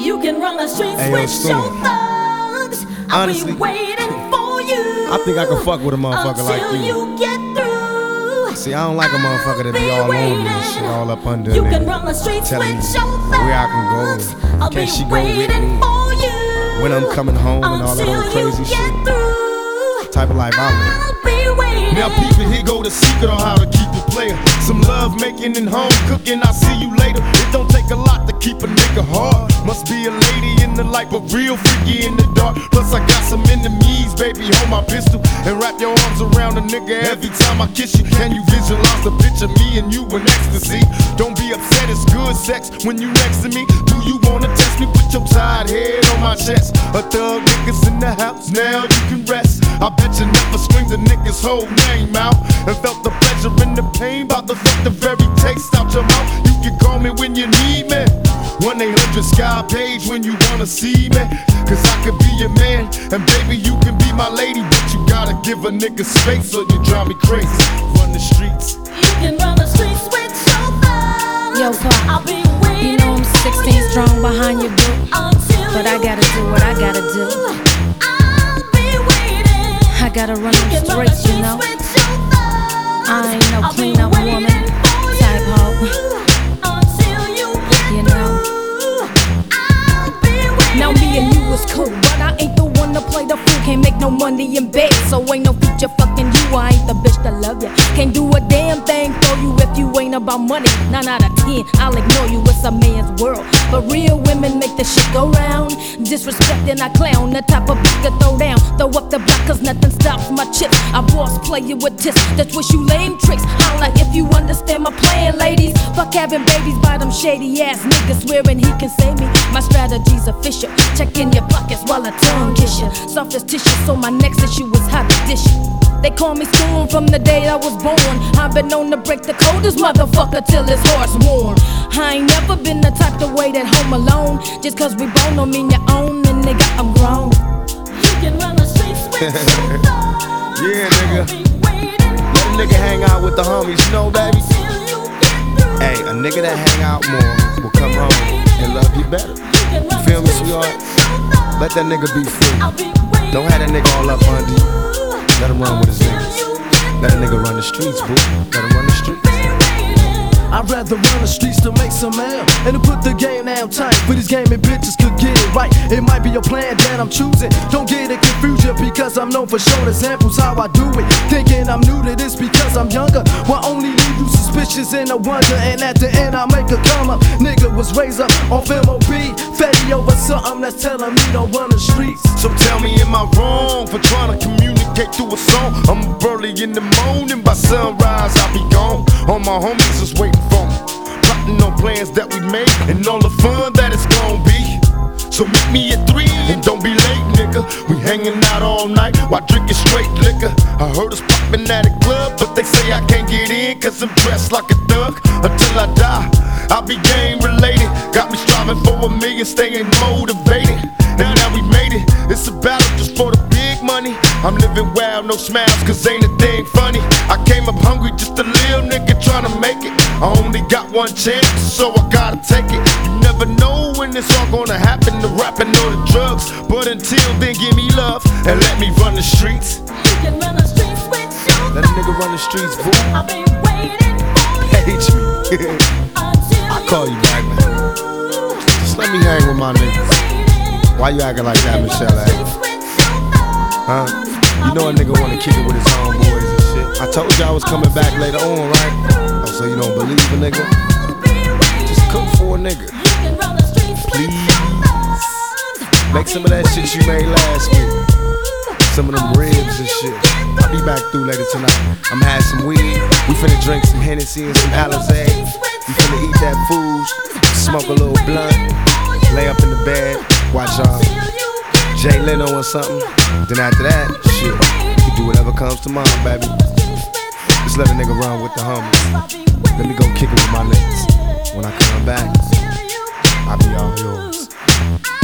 You can run the streets Hey, with your thugs. I'll Honestly, be waiting for you. I think I can fuck with a motherfucker like you. you get through. See, I don't like a motherfucker that be all on me and shit, all up under You can run the streets telling with your thugs. where I can go, I'll can be she go with waiting me, for you. when I'm coming home and all that old crazy you shit. through. Type of life I live. Now people, here go the secret on how to keep a player. Some love making and home cooking. I'll see you later. It don't take a lot to keep a nigga hard. Must be a lady in the light, but real freaky in the dark. Plus I got some enemies, baby. Hold my pistol and wrap your arms around a nigga every time I kiss you. Can you visualize the picture of me and you in ecstasy? Don't be upset, it's good sex when you next to me. Do you wanna test me? Put your tired head on my chest. A thug niggas in the house, now you can rest. I bet you never a nigga's whole name out and felt the pleasure and the pain. About to fuck the very taste out your mouth. You can call me when you need me. 1 800 Sky Page when you wanna see me. Cause I could be your man, and baby, you can be my lady. But you gotta give a nigga space or you drive me crazy. Run the streets. I gotta run them can run the streets, you know. with your thugs. I ain't no clean up woman type hoe. You know. through. I'll be waiting. Now me and you was cool, but I ain't the one to play the fool. Can't make no money in bed, so ain't no future fucking you. I ain't the bitch that love ya. Can't do a damn thing for you if you ain't about money. Nine out of ten, I'll ignore you. It's a man's world, but real women make the shit go round. Disrespecting I clown, the type of bitch to throw down. Throw up the block, cause nothing stops my chips. I boss player with this, that's what you lame tricks. Holla if you understand my plan, ladies. Fuck having babies by them shady ass niggas, swearing he can save me. My strategy's official. Check in your pockets while I tongue kiss you. Soft as tissue, so my next issue was hot dish. They call me Storm from the day I was born. I've been known to break the coldest motherfucker till his heart's warm. I ain't never been the type to wait at home alone. Just cause we born don't mean you own, and nigga, I'm grown. Yeah, nigga. I'll be waiting Let a nigga hang out with the homies, you know, baby. until you get through. Hey, a nigga that hang out more will come home and love you better. You feel me, sweetheart? with your thugs. Let that nigga be free. I'll be waiting Don't have that nigga all up under you. Let him run with his niggas. Let a nigga run the streets, boo. Let him run the streets. I'd rather run the streets to make some mail and to put the game down tight. For these gaming bitches could get it right. It might be a plan that I'm choosing. Don't get it confused just because I'm known for showing examples how I do it. Thinking I'm new to this because I'm younger. Will only leave you suspicious and a wonder. And at the end, I make a come up. Nigga was raised up off MOB. Fetty over something that's telling me don't run the streets. So tell me, am I wrong for trying to communicate through a song? I'm early in the morning, by sunrise I'll be gone. All my homies is waiting for me, plotting on plans that we made and all the fun that it's gonna be. So meet me at three and don't be late, nigga. We hanging out all night while drinking straight liquor. I heard us popping at a club, but they say I can't get in cause I'm dressed like a thug until I die. I'll be game related, got me striving for a million, staying motivated. Now that we made it, it's a battle just for the big money. I'm living wild, no smiles, cause ain't a thing funny. I came up hungry, just a I only got one chance, so I gotta take it. You never know when it's all gonna happen, the rapping or the drugs. But until then, give me love and let me run the streets. You can run the streets with your Let a nigga run the streets, boo. I'll be waiting for you Page me. I'll call you back, man. Just let me hang with my niggas. Why you acting like that, Michelle? Huh? You know a nigga wanna kick it with his homeboys and shit. I told you I was coming back later on, right? So you don't believe a nigga? Just cook for a nigga. Please. Make some of that shit you made last week. Some of them ribs and shit. I'll be back through later tonight. I'm have some weed. We finna drink some Hennessy and some Alizé. We finna eat that food. Smoke a little blunt. Lay up in the bed. Watch uh, Jay Leno or something. Then after that, shit, you do whatever comes to mind, baby. Just let a nigga run with the homies. Let me go kick it with my legs. When I come back, I'll be all yours.